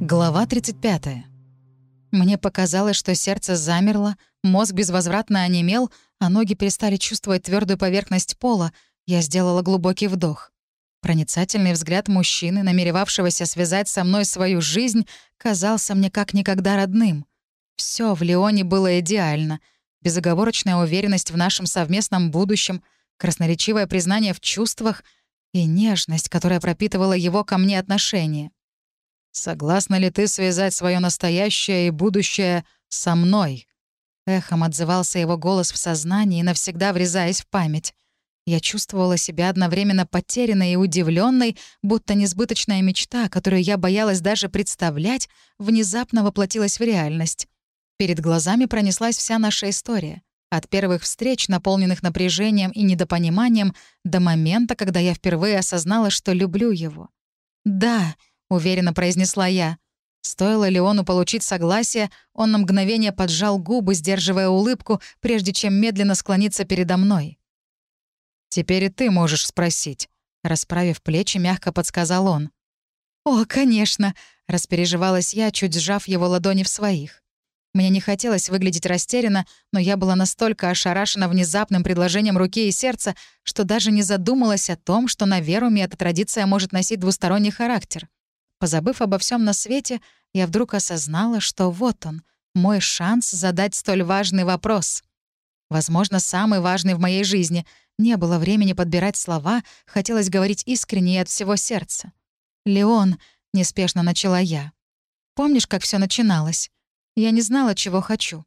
Глава 35. Мне показалось, что сердце замерло, мозг безвозвратно онемел, а ноги перестали чувствовать твердую поверхность пола. Я сделала глубокий вдох. Проницательный взгляд мужчины, намеревавшегося связать со мной свою жизнь, казался мне как никогда родным. Все в Леоне было идеально. Безоговорочная уверенность в нашем совместном будущем, красноречивое признание в чувствах и нежность, которая пропитывала его ко мне отношение. «Согласна ли ты связать свое настоящее и будущее со мной?» Эхом отзывался его голос в сознании, навсегда врезаясь в память. Я чувствовала себя одновременно потерянной и удивленной, будто несбыточная мечта, которую я боялась даже представлять, внезапно воплотилась в реальность. Перед глазами пронеслась вся наша история. От первых встреч, наполненных напряжением и недопониманием, до момента, когда я впервые осознала, что люблю его. Да, — уверенно произнесла я. Стоило Леону получить согласие, он на мгновение поджал губы, сдерживая улыбку, прежде чем медленно склониться передо мной. «Теперь и ты можешь спросить», — расправив плечи, мягко подсказал он. «О, конечно», — распереживалась я, чуть сжав его ладони в своих. Мне не хотелось выглядеть растерянно, но я была настолько ошарашена внезапным предложением руки и сердца, что даже не задумалась о том, что на Веруме эта традиция может носить двусторонний характер. Позабыв обо всем на свете, я вдруг осознала, что вот он, мой шанс задать столь важный вопрос. Возможно, самый важный в моей жизни. Не было времени подбирать слова, хотелось говорить искренне и от всего сердца. «Леон», — неспешно начала я. «Помнишь, как все начиналось? Я не знала, чего хочу.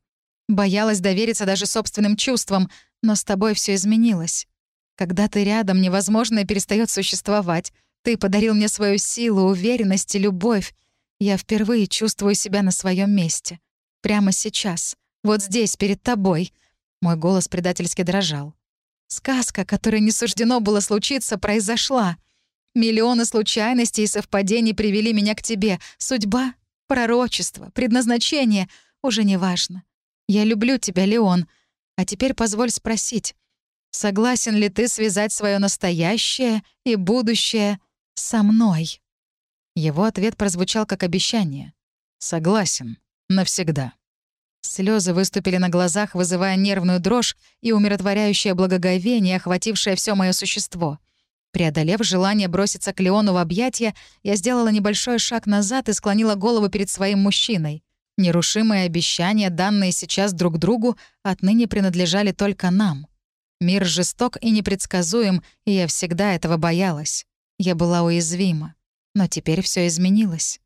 Боялась довериться даже собственным чувствам, но с тобой все изменилось. Когда ты рядом, невозможное перестает существовать. Ты подарил мне свою силу, уверенность и любовь. Я впервые чувствую себя на своем месте. Прямо сейчас. Вот здесь, перед тобой. Мой голос предательски дрожал. Сказка, которой не суждено было случиться, произошла. Миллионы случайностей и совпадений привели меня к тебе. Судьба, пророчество, предназначение — уже не важно. Я люблю тебя, Леон. А теперь позволь спросить, согласен ли ты связать свое настоящее и будущее со мной?» Его ответ прозвучал как обещание. «Согласен. Навсегда». Слезы выступили на глазах, вызывая нервную дрожь и умиротворяющее благоговение, охватившее все мое существо. Преодолев желание броситься к Леону в объятия, я сделала небольшой шаг назад и склонила голову перед своим мужчиной. Нерушимые обещания, данные сейчас друг другу, отныне принадлежали только нам. Мир жесток и непредсказуем, и я всегда этого боялась. Я была уязвима. Но теперь все изменилось.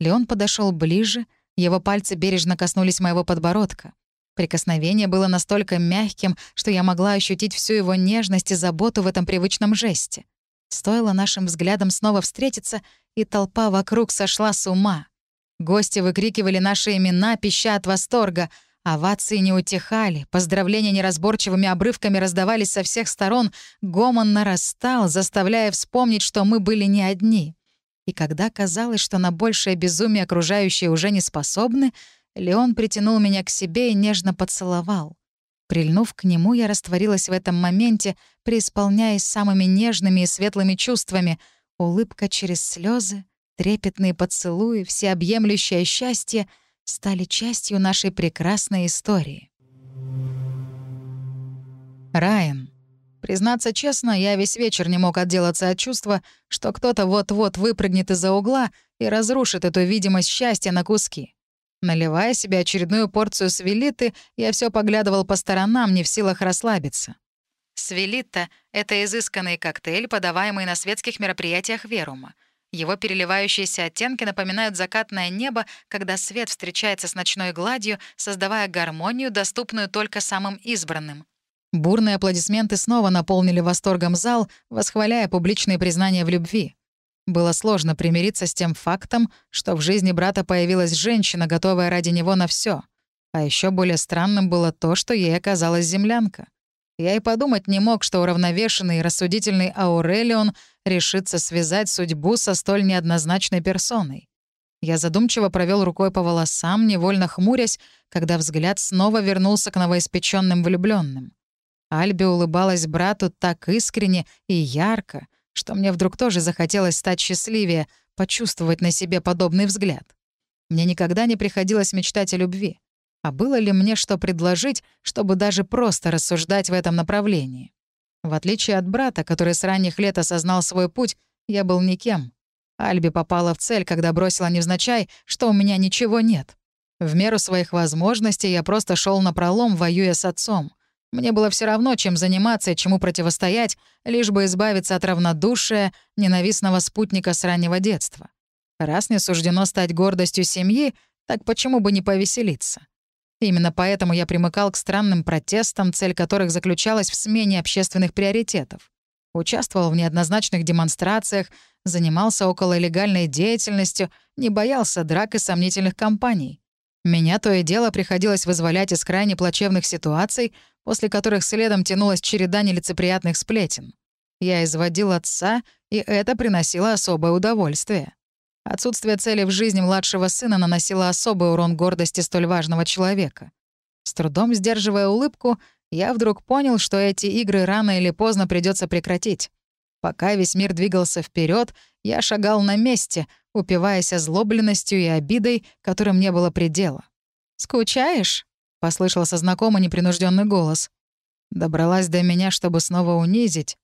Леон подошел ближе, его пальцы бережно коснулись моего подбородка. Прикосновение было настолько мягким, что я могла ощутить всю его нежность и заботу в этом привычном жесте. Стоило нашим взглядам снова встретиться, и толпа вокруг сошла с ума. Гости выкрикивали наши имена, пища от восторга — Овации не утихали, поздравления неразборчивыми обрывками раздавались со всех сторон, гомон нарастал, заставляя вспомнить, что мы были не одни. И когда казалось, что на большее безумие окружающие уже не способны, Леон притянул меня к себе и нежно поцеловал. Прильнув к нему, я растворилась в этом моменте, преисполняясь самыми нежными и светлыми чувствами. Улыбка через слезы, трепетные поцелуи, всеобъемлющее счастье — стали частью нашей прекрасной истории. Райан. Признаться честно, я весь вечер не мог отделаться от чувства, что кто-то вот-вот выпрыгнет из-за угла и разрушит эту видимость счастья на куски. Наливая себе очередную порцию свелиты, я все поглядывал по сторонам, не в силах расслабиться. Свелита — это изысканный коктейль, подаваемый на светских мероприятиях Верума — его переливающиеся оттенки напоминают закатное небо, когда свет встречается с ночной гладью, создавая гармонию, доступную только самым избранным. Бурные аплодисменты снова наполнили восторгом зал, восхваляя публичные признания в любви. Было сложно примириться с тем фактом, что в жизни брата появилась женщина, готовая ради него на все. А еще более странным было то, что ей оказалась землянка. Я и подумать не мог, что уравновешенный и рассудительный Аурелион решится связать судьбу со столь неоднозначной персоной. Я задумчиво провел рукой по волосам, невольно хмурясь, когда взгляд снова вернулся к новоиспеченным влюбленным. Альби улыбалась брату так искренне и ярко, что мне вдруг тоже захотелось стать счастливее, почувствовать на себе подобный взгляд. Мне никогда не приходилось мечтать о любви. А было ли мне что предложить, чтобы даже просто рассуждать в этом направлении? В отличие от брата, который с ранних лет осознал свой путь, я был никем. Альби попала в цель, когда бросила невзначай, что у меня ничего нет. В меру своих возможностей я просто шел на пролом, воюя с отцом. Мне было все равно, чем заниматься и чему противостоять, лишь бы избавиться от равнодушия, ненавистного спутника с раннего детства. Раз не суждено стать гордостью семьи, так почему бы не повеселиться? Именно поэтому я примыкал к странным протестам, цель которых заключалась в смене общественных приоритетов. Участвовал в неоднозначных демонстрациях, занимался окололегальной деятельностью, не боялся драк и сомнительных кампаний. Меня то и дело приходилось вызволять из крайне плачевных ситуаций, после которых следом тянулась череда нелицеприятных сплетен. Я изводил отца, и это приносило особое удовольствие. Отсутствие цели в жизни младшего сына наносило особый урон гордости столь важного человека. С трудом сдерживая улыбку, я вдруг понял, что эти игры рано или поздно придется прекратить. Пока весь мир двигался вперед, я шагал на месте, упиваясь озлобленностью и обидой, которым не было предела. «Скучаешь?» — послышался знакомый непринужденный голос. Добралась до меня, чтобы снова унизить.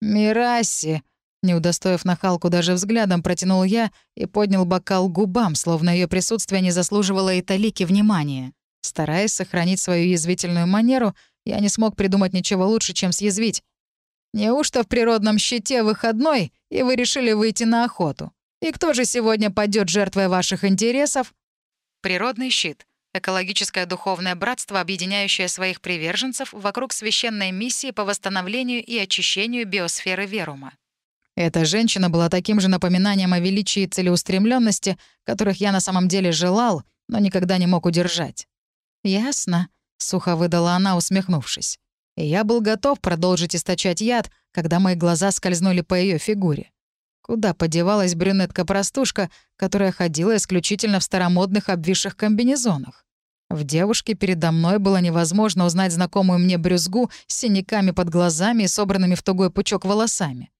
«Мираси!» Не удостоив нахалку даже взглядом, протянул я и поднял бокал губам, словно ее присутствие не заслуживало и талики внимания. Стараясь сохранить свою язвительную манеру, я не смог придумать ничего лучше, чем съязвить. «Неужто в природном щите выходной, и вы решили выйти на охоту? И кто же сегодня пойдет жертвой ваших интересов?» Природный щит — экологическое духовное братство, объединяющее своих приверженцев вокруг священной миссии по восстановлению и очищению биосферы Верума. Эта женщина была таким же напоминанием о величии и целеустремленности, которых я на самом деле желал, но никогда не мог удержать. «Ясно», — сухо выдала она, усмехнувшись. И я был готов продолжить источать яд, когда мои глаза скользнули по ее фигуре. Куда подевалась брюнетка-простушка, которая ходила исключительно в старомодных обвисших комбинезонах? В девушке передо мной было невозможно узнать знакомую мне брюзгу с синяками под глазами и собранными в тугой пучок волосами.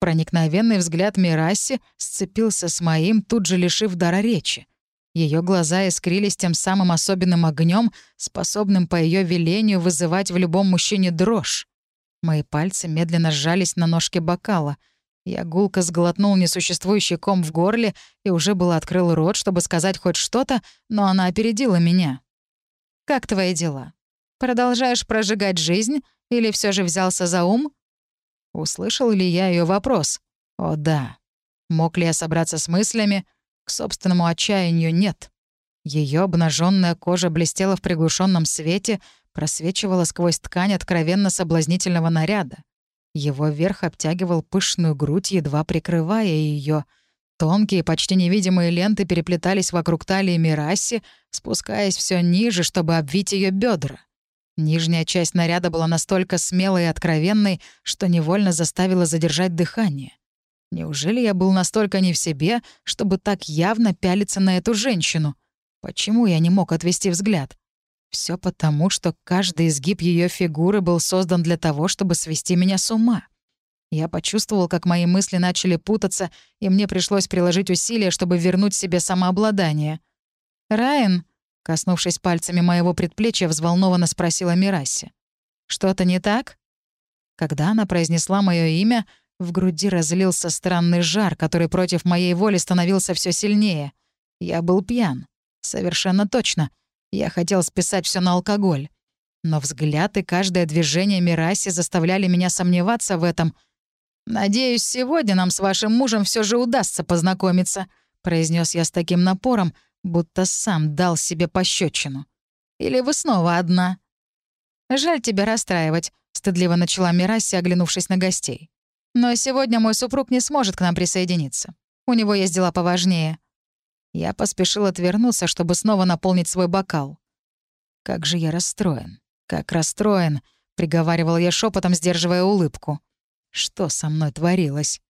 Проникновенный взгляд Мираси сцепился с моим, тут же лишив дара речи. Ее глаза искрились тем самым особенным огнем, способным по ее велению вызывать в любом мужчине дрожь. Мои пальцы медленно сжались на ножке бокала. Я гулко сглотнул несуществующий ком в горле и уже было открыл рот, чтобы сказать хоть что-то, но она опередила меня. «Как твои дела? Продолжаешь прожигать жизнь или все же взялся за ум?» Услышал ли я ее вопрос? О, да. Мог ли я собраться с мыслями? К собственному отчаянию нет. Ее обнаженная кожа блестела в приглушенном свете, просвечивала сквозь ткань откровенно соблазнительного наряда. Его верх обтягивал пышную грудь, едва прикрывая ее. Тонкие, почти невидимые ленты переплетались вокруг талии Мираси, спускаясь все ниже, чтобы обвить ее бедра. Нижняя часть наряда была настолько смелой и откровенной, что невольно заставила задержать дыхание. Неужели я был настолько не в себе, чтобы так явно пялиться на эту женщину? Почему я не мог отвести взгляд? Все потому, что каждый изгиб ее фигуры был создан для того, чтобы свести меня с ума. Я почувствовал, как мои мысли начали путаться, и мне пришлось приложить усилия, чтобы вернуть себе самообладание. «Райан», Коснувшись пальцами моего предплечья, взволнованно спросила Мираси. «Что-то не так?» Когда она произнесла мое имя, в груди разлился странный жар, который против моей воли становился все сильнее. Я был пьян. Совершенно точно. Я хотел списать все на алкоголь. Но взгляд и каждое движение Мираси заставляли меня сомневаться в этом. «Надеюсь, сегодня нам с вашим мужем все же удастся познакомиться», — произнес я с таким напором, будто сам дал себе пощечину. Или вы снова одна?» «Жаль тебя расстраивать», — стыдливо начала Мираси, оглянувшись на гостей. «Но сегодня мой супруг не сможет к нам присоединиться. У него есть дела поважнее». Я поспешил отвернуться, чтобы снова наполнить свой бокал. «Как же я расстроен, как расстроен», — приговаривал я шепотом, сдерживая улыбку. «Что со мной творилось?»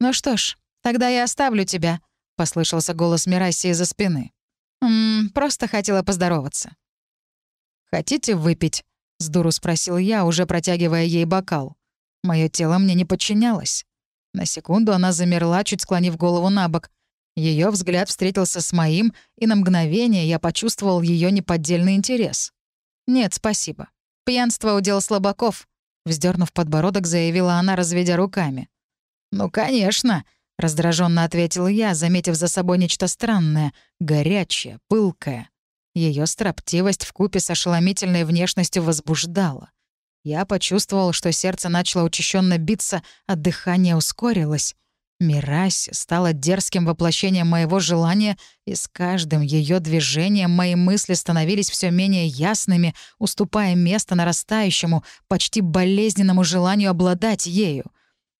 «Ну что ж, тогда я оставлю тебя», — послышался голос Мираси из-за спины. «Ммм, просто хотела поздороваться». «Хотите выпить?» — с дуру спросил я, уже протягивая ей бокал. Мое тело мне не подчинялось. На секунду она замерла, чуть склонив голову на бок. Ее взгляд встретился с моим, и на мгновение я почувствовал ее неподдельный интерес. «Нет, спасибо. Пьянство — удел слабаков», — вздернув подбородок, заявила она, разведя руками. «Ну, конечно», — раздраженно ответил я, заметив за собой нечто странное, горячее, пылкое. Ее строптивость вкупе с ошеломительной внешностью возбуждала. Я почувствовал, что сердце начало учащенно биться, а дыхание ускорилось. Мираси стала дерзким воплощением моего желания, и с каждым ее движением мои мысли становились все менее ясными, уступая место нарастающему, почти болезненному желанию обладать ею.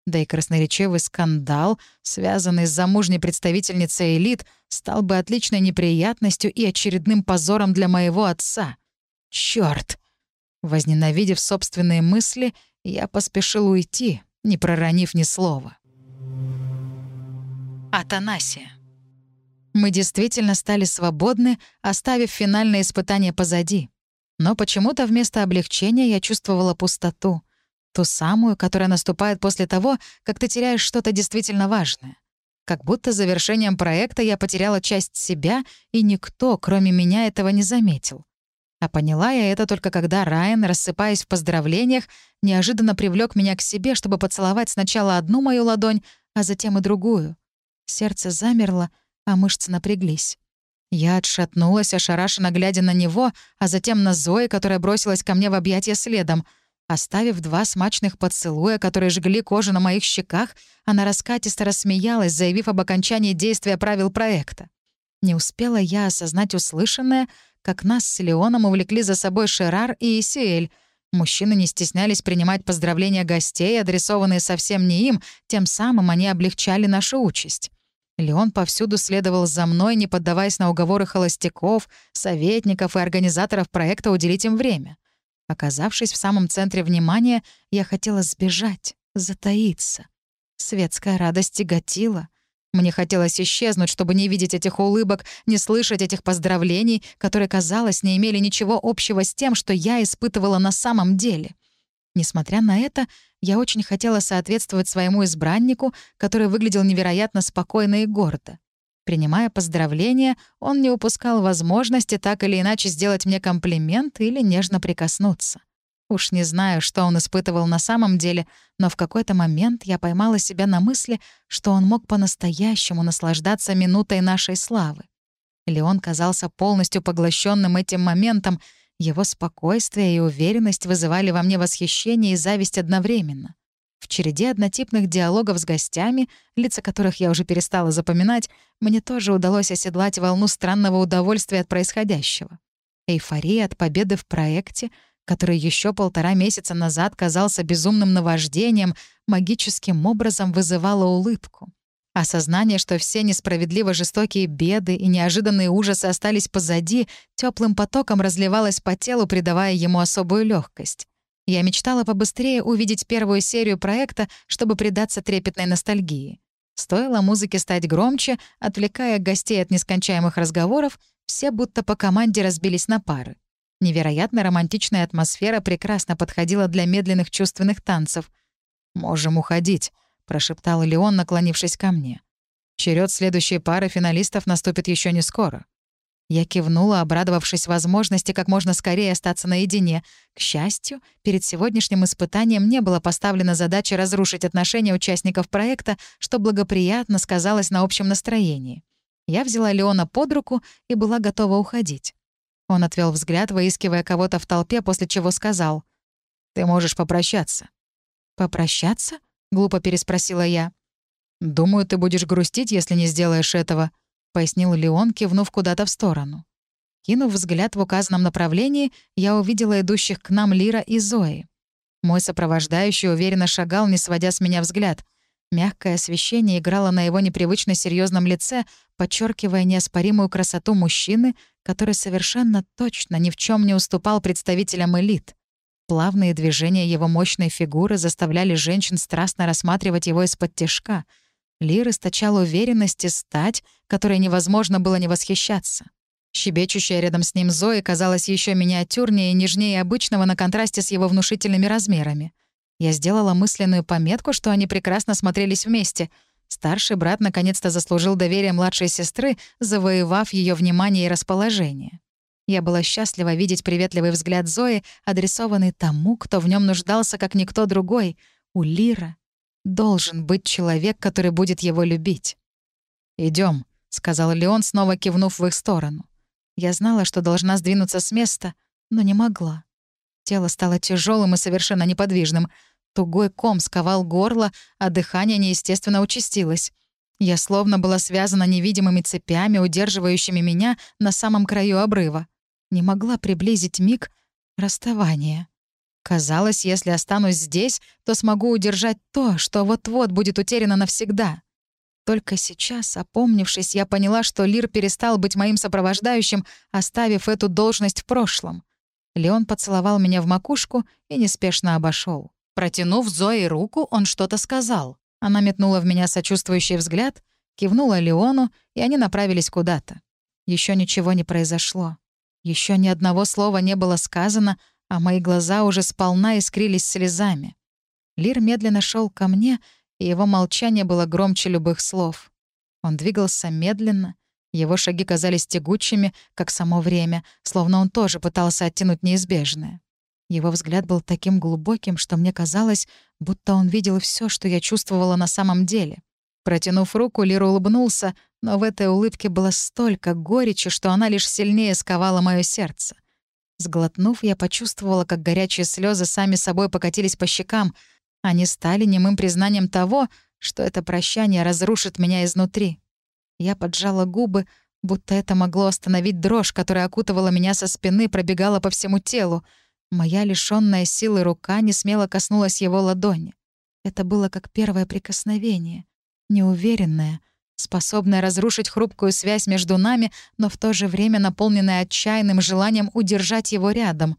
Да и красноречивый скандал, связанный с замужней представительницей элит, стал бы отличной неприятностью и очередным позором для моего отца. Черт! Возненавидев собственные мысли, я поспешил уйти, не проронив ни слова. Атанасия. Мы действительно стали свободны, оставив финальное испытание позади. Но почему-то вместо облегчения я чувствовала пустоту. Ту самую, которая наступает после того, как ты теряешь что-то действительно важное. Как будто завершением проекта я потеряла часть себя, и никто, кроме меня, этого не заметил. А поняла я это только когда Райан, рассыпаясь в поздравлениях, неожиданно привлек меня к себе, чтобы поцеловать сначала одну мою ладонь, а затем и другую. Сердце замерло, а мышцы напряглись. Я отшатнулась, ошарашенно глядя на него, а затем на Зои, которая бросилась ко мне в объятия следом. Оставив два смачных поцелуя, которые жгли кожу на моих щеках, она раскатисто рассмеялась, заявив об окончании действия правил проекта. Не успела я осознать услышанное, как нас с Леоном увлекли за собой Шерар и Исиэль — Мужчины не стеснялись принимать поздравления гостей, адресованные совсем не им, тем самым они облегчали нашу участь. Леон повсюду следовал за мной, не поддаваясь на уговоры холостяков, советников и организаторов проекта уделить им время. Оказавшись в самом центре внимания, я хотела сбежать, затаиться. Светская радость тяготила. Мне хотелось исчезнуть, чтобы не видеть этих улыбок, не слышать этих поздравлений, которые, казалось, не имели ничего общего с тем, что я испытывала на самом деле. Несмотря на это, я очень хотела соответствовать своему избраннику, который выглядел невероятно спокойно и гордо. Принимая поздравления, он не упускал возможности так или иначе сделать мне комплимент или нежно прикоснуться. Уж не знаю, что он испытывал на самом деле, но в какой-то момент я поймала себя на мысли, что он мог по-настоящему наслаждаться минутой нашей славы. Леон казался полностью поглощенным этим моментом, его спокойствие и уверенность вызывали во мне восхищение и зависть одновременно. В череде однотипных диалогов с гостями, лица которых я уже перестала запоминать, мне тоже удалось оседлать волну странного удовольствия от происходящего. Эйфория от победы в проекте, который еще полтора месяца назад казался безумным наваждением, магическим образом вызывала улыбку. Осознание, что все несправедливо жестокие беды и неожиданные ужасы остались позади, теплым потоком разливалось по телу, придавая ему особую легкость. Я мечтала побыстрее увидеть первую серию проекта, чтобы предаться трепетной ностальгии. Стоило музыке стать громче, отвлекая гостей от нескончаемых разговоров, все будто по команде разбились на пары. Невероятно романтичная атмосфера прекрасно подходила для медленных чувственных танцев. «Можем уходить», — прошептал Леон, наклонившись ко мне. Черед следующей пары финалистов наступит еще не скоро. Я кивнула, обрадовавшись возможности как можно скорее остаться наедине. К счастью, перед сегодняшним испытанием не было поставлена задача разрушить отношения участников проекта, что благоприятно сказалось на общем настроении. Я взяла Леона под руку и была готова уходить. Он отвел взгляд, выискивая кого-то в толпе, после чего сказал. «Ты можешь попрощаться». «Попрощаться?» — глупо переспросила я. «Думаю, ты будешь грустить, если не сделаешь этого», — пояснил Леон, кивнув куда-то в сторону. Кинув взгляд в указанном направлении, я увидела идущих к нам Лира и Зои. Мой сопровождающий уверенно шагал, не сводя с меня взгляд. Мягкое освещение играло на его непривычно серьезном лице, подчеркивая неоспоримую красоту мужчины, который совершенно точно ни в чем не уступал представителям элит. Плавные движения его мощной фигуры заставляли женщин страстно рассматривать его из-под тяжка. Лир источал уверенность и стать, которой невозможно было не восхищаться. Щебечущая рядом с ним Зои казалась еще миниатюрнее и нежнее обычного на контрасте с его внушительными размерами. Я сделала мысленную пометку, что они прекрасно смотрелись вместе. Старший брат наконец-то заслужил доверие младшей сестры, завоевав ее внимание и расположение. Я была счастлива видеть приветливый взгляд Зои, адресованный тому, кто в нем нуждался, как никто другой. У Лира должен быть человек, который будет его любить. Идем, сказал Леон, снова кивнув в их сторону. Я знала, что должна сдвинуться с места, но не могла. Тело стало тяжелым и совершенно неподвижным. Тугой ком сковал горло, а дыхание неестественно участилось. Я словно была связана невидимыми цепями, удерживающими меня на самом краю обрыва. Не могла приблизить миг расставания. Казалось, если останусь здесь, то смогу удержать то, что вот-вот будет утеряно навсегда. Только сейчас, опомнившись, я поняла, что Лир перестал быть моим сопровождающим, оставив эту должность в прошлом. Леон поцеловал меня в макушку и неспешно обошел. Протянув Зои руку, он что-то сказал. Она метнула в меня сочувствующий взгляд, кивнула Леону, и они направились куда-то. Еще ничего не произошло. Еще ни одного слова не было сказано, а мои глаза уже сполна искрились слезами. Лир медленно шел ко мне, и его молчание было громче любых слов. Он двигался медленно, его шаги казались тягучими, как само время, словно он тоже пытался оттянуть неизбежное. Его взгляд был таким глубоким, что мне казалось, будто он видел все, что я чувствовала на самом деле. Протянув руку, Лир улыбнулся, но в этой улыбке было столько горечи, что она лишь сильнее сковала мое сердце. Сглотнув, я почувствовала, как горячие слезы сами собой покатились по щекам — они стали немым признанием того, что это прощание разрушит меня изнутри. Я поджала губы, будто это могло остановить дрожь, которая окутывала меня со спины, пробегала по всему телу. Моя лишённая силы рука не смело коснулась его ладони. Это было как первое прикосновение, неуверенное, способное разрушить хрупкую связь между нами, но в то же время наполненное отчаянным желанием удержать его рядом.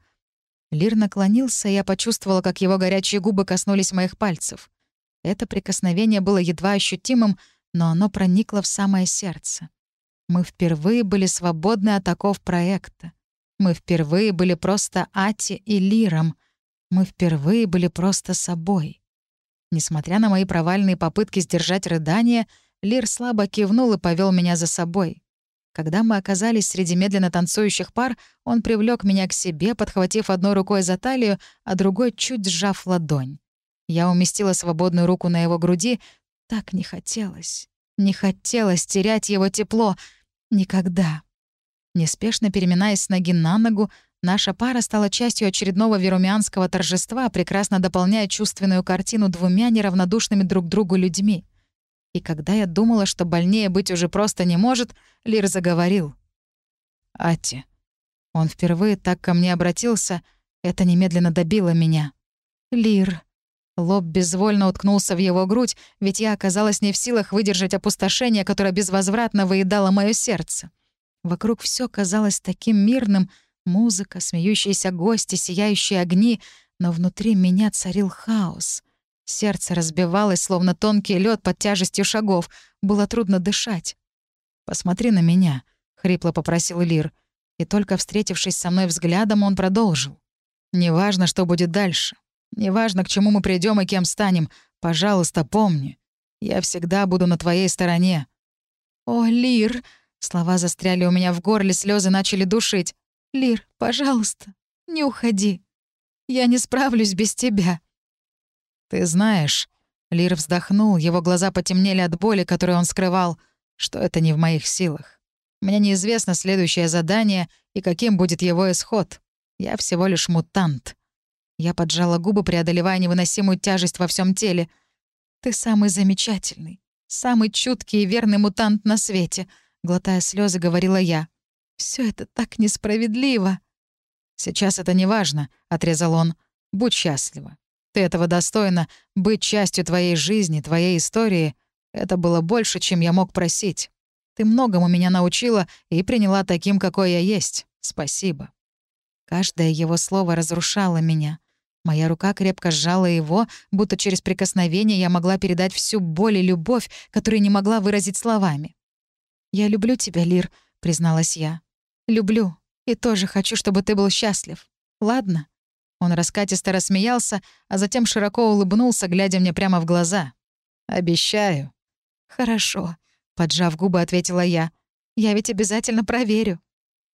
Лир наклонился, и я почувствовала, как его горячие губы коснулись моих пальцев. Это прикосновение было едва ощутимым, но оно проникло в самое сердце. Мы впервые были свободны от оков проекта. Мы впервые были просто Ати и Лиром. Мы впервые были просто собой. Несмотря на мои провальные попытки сдержать рыдание, Лир слабо кивнул и повел меня за собой. Когда мы оказались среди медленно танцующих пар, он привлек меня к себе, подхватив одной рукой за талию, а другой чуть сжав ладонь. Я уместила свободную руку на его груди. Так не хотелось. Не хотелось терять его тепло. Никогда. Неспешно переминаясь с ноги на ногу, наша пара стала частью очередного верумианского торжества, прекрасно дополняя чувственную картину двумя неравнодушными друг другу людьми — и когда я думала, что больнее быть уже просто не может, Лир заговорил. «Ати». Он впервые так ко мне обратился, это немедленно добило меня. «Лир». Лоб безвольно уткнулся в его грудь, ведь я оказалась не в силах выдержать опустошение, которое безвозвратно выедало мое сердце. Вокруг все казалось таким мирным — музыка, смеющиеся гости, сияющие огни, но внутри меня царил хаос. Сердце разбивалось, словно тонкий лед под тяжестью шагов. Было трудно дышать. «Посмотри на меня», — хрипло попросил Лир. И только встретившись со мной взглядом, он продолжил. «Неважно, что будет дальше. Неважно, к чему мы придем и кем станем. Пожалуйста, помни. Я всегда буду на твоей стороне». «О, Лир!» Слова застряли у меня в горле, слезы начали душить. «Лир, пожалуйста, не уходи. Я не справлюсь без тебя». «Ты знаешь...» Лир вздохнул, его глаза потемнели от боли, которую он скрывал, что это не в моих силах. Мне неизвестно следующее задание и каким будет его исход. Я всего лишь мутант. Я поджала губы, преодолевая невыносимую тяжесть во всем теле. «Ты самый замечательный, самый чуткий и верный мутант на свете», — глотая слезы, говорила я. Все это так несправедливо». «Сейчас это не важно», — отрезал он. «Будь счастлива. Ты этого достойна. Быть частью твоей жизни, твоей истории — это было больше, чем я мог просить. Ты многому меня научила и приняла таким, какой я есть. Спасибо». Каждое его слово разрушало меня. Моя рука крепко сжала его, будто через прикосновение я могла передать всю боль и любовь, которую не могла выразить словами. «Я люблю тебя, Лир», — призналась я. «Люблю. И тоже хочу, чтобы ты был счастлив. Ладно?» Он раскатисто рассмеялся, а затем широко улыбнулся, глядя мне прямо в глаза. «Обещаю». «Хорошо», — поджав губы, ответила я. «Я ведь обязательно проверю».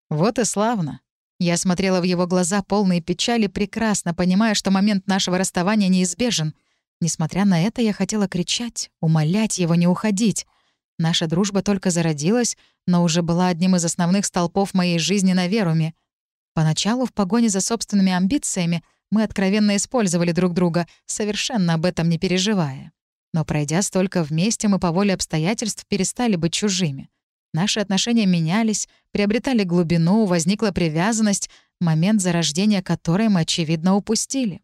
«Вот и славно». Я смотрела в его глаза, полные печали, прекрасно понимая, что момент нашего расставания неизбежен. Несмотря на это, я хотела кричать, умолять его не уходить. Наша дружба только зародилась, но уже была одним из основных столпов моей жизни на Веруме. Поначалу в погоне за собственными амбициями мы откровенно использовали друг друга, совершенно об этом не переживая. Но пройдя столько вместе, мы по воле обстоятельств перестали быть чужими. Наши отношения менялись, приобретали глубину, возникла привязанность, момент зарождения которой мы, очевидно, упустили.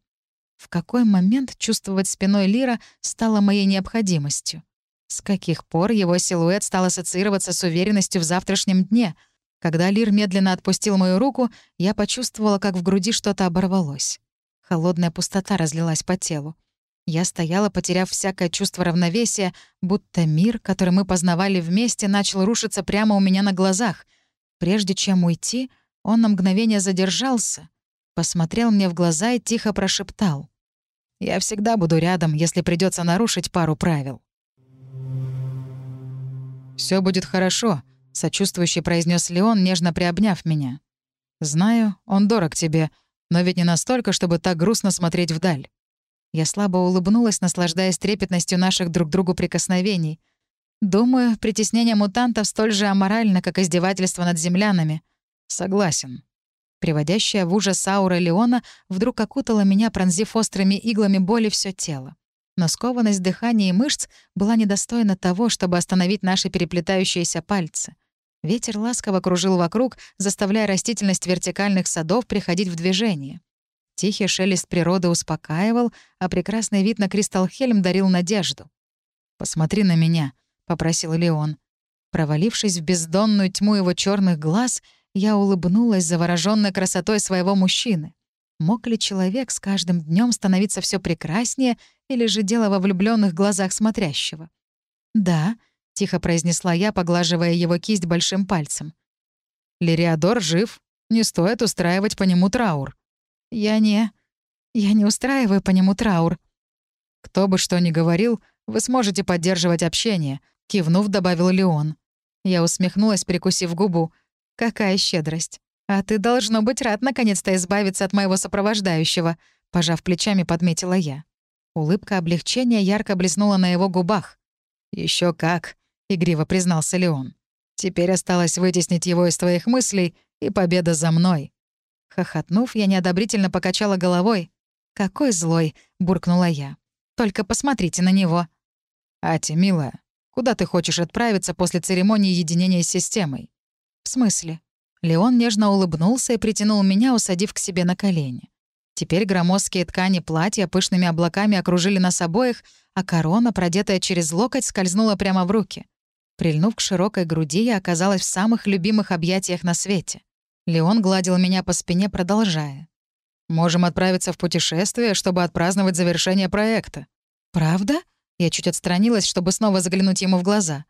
В какой момент чувствовать спиной Лира стало моей необходимостью? С каких пор его силуэт стал ассоциироваться с уверенностью в завтрашнем дне? Когда Лир медленно отпустил мою руку, я почувствовала, как в груди что-то оборвалось. Холодная пустота разлилась по телу. Я стояла, потеряв всякое чувство равновесия, будто мир, который мы познавали вместе, начал рушиться прямо у меня на глазах. Прежде чем уйти, он на мгновение задержался, посмотрел мне в глаза и тихо прошептал. «Я всегда буду рядом, если придется нарушить пару правил». Все будет хорошо», — сочувствующий произнес Леон, нежно приобняв меня. «Знаю, он дорог тебе, но ведь не настолько, чтобы так грустно смотреть вдаль». Я слабо улыбнулась, наслаждаясь трепетностью наших друг другу прикосновений. Думаю, притеснение мутантов столь же аморально, как издевательство над землянами. Согласен. Приводящая в ужас аура Леона вдруг окутала меня, пронзив острыми иглами боли все тело но скованность дыхания и мышц была недостойна того, чтобы остановить наши переплетающиеся пальцы. Ветер ласково кружил вокруг, заставляя растительность вертикальных садов приходить в движение. Тихий шелест природы успокаивал, а прекрасный вид на Кристалхельм дарил надежду. «Посмотри на меня», — попросил Леон. Провалившись в бездонную тьму его черных глаз, я улыбнулась заворожённой красотой своего мужчины. Мог ли человек с каждым днем становиться все прекраснее, или же дело во влюбленных глазах смотрящего? «Да», — тихо произнесла я, поглаживая его кисть большим пальцем. «Лириадор жив. Не стоит устраивать по нему траур». «Я не... Я не устраиваю по нему траур». «Кто бы что ни говорил, вы сможете поддерживать общение», — кивнув, добавил Леон. Я усмехнулась, прикусив губу. «Какая щедрость. «А ты, должно быть, рад наконец-то избавиться от моего сопровождающего», — пожав плечами, подметила я. Улыбка облегчения ярко блеснула на его губах. Еще как», — игриво признался Леон. «Теперь осталось вытеснить его из твоих мыслей, и победа за мной». Хохотнув, я неодобрительно покачала головой. «Какой злой!» — буркнула я. «Только посмотрите на него». «Ати, милая, куда ты хочешь отправиться после церемонии единения с системой?» «В смысле?» Леон нежно улыбнулся и притянул меня, усадив к себе на колени. Теперь громоздкие ткани платья пышными облаками окружили нас обоих, а корона, продетая через локоть, скользнула прямо в руки. Прильнув к широкой груди, я оказалась в самых любимых объятиях на свете. Леон гладил меня по спине, продолжая. «Можем отправиться в путешествие, чтобы отпраздновать завершение проекта». «Правда?» Я чуть отстранилась, чтобы снова заглянуть ему в глаза.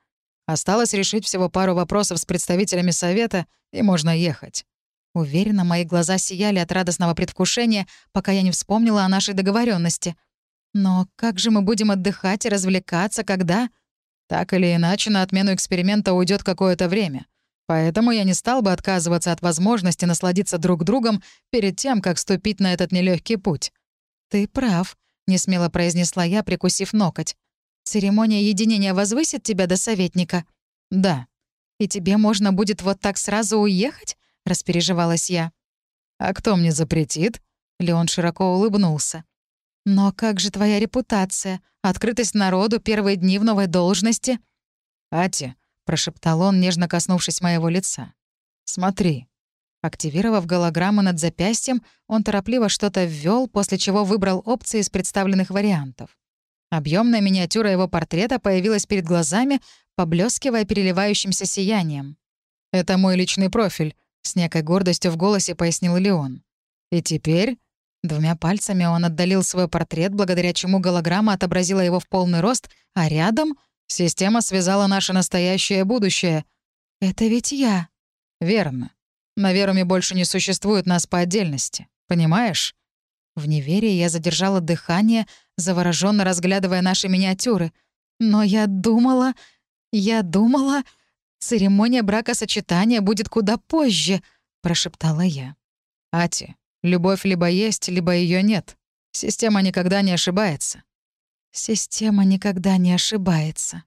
Осталось решить всего пару вопросов с представителями совета, и можно ехать. Уверена, мои глаза сияли от радостного предвкушения, пока я не вспомнила о нашей договоренности. Но как же мы будем отдыхать и развлекаться, когда... Так или иначе, на отмену эксперимента уйдет какое-то время. Поэтому я не стал бы отказываться от возможности насладиться друг другом перед тем, как ступить на этот нелегкий путь. «Ты прав», — несмело произнесла я, прикусив ноготь. Церемония единения возвысит тебя до советника?» «Да». «И тебе можно будет вот так сразу уехать?» — распереживалась я. «А кто мне запретит?» — Леон широко улыбнулся. «Но как же твоя репутация? Открытость народу, первые дни в новой должности?» «Ати», — прошептал он, нежно коснувшись моего лица. «Смотри». Активировав голограмму над запястьем, он торопливо что-то ввел, после чего выбрал опции из представленных вариантов. Объемная миниатюра его портрета появилась перед глазами, поблескивая переливающимся сиянием. «Это мой личный профиль», — с некой гордостью в голосе пояснил Леон. «И теперь...» Двумя пальцами он отдалил свой портрет, благодаря чему голограмма отобразила его в полный рост, а рядом система связала наше настоящее будущее. «Это ведь я». «Верно. На Веруме больше не существует нас по отдельности. Понимаешь?» В неверии я задержала дыхание, завороженно разглядывая наши миниатюры. Но я думала... Я думала... Церемония бракосочетания будет куда позже», — прошептала я. «Ати, любовь либо есть, либо ее нет. Система никогда не ошибается». «Система никогда не ошибается».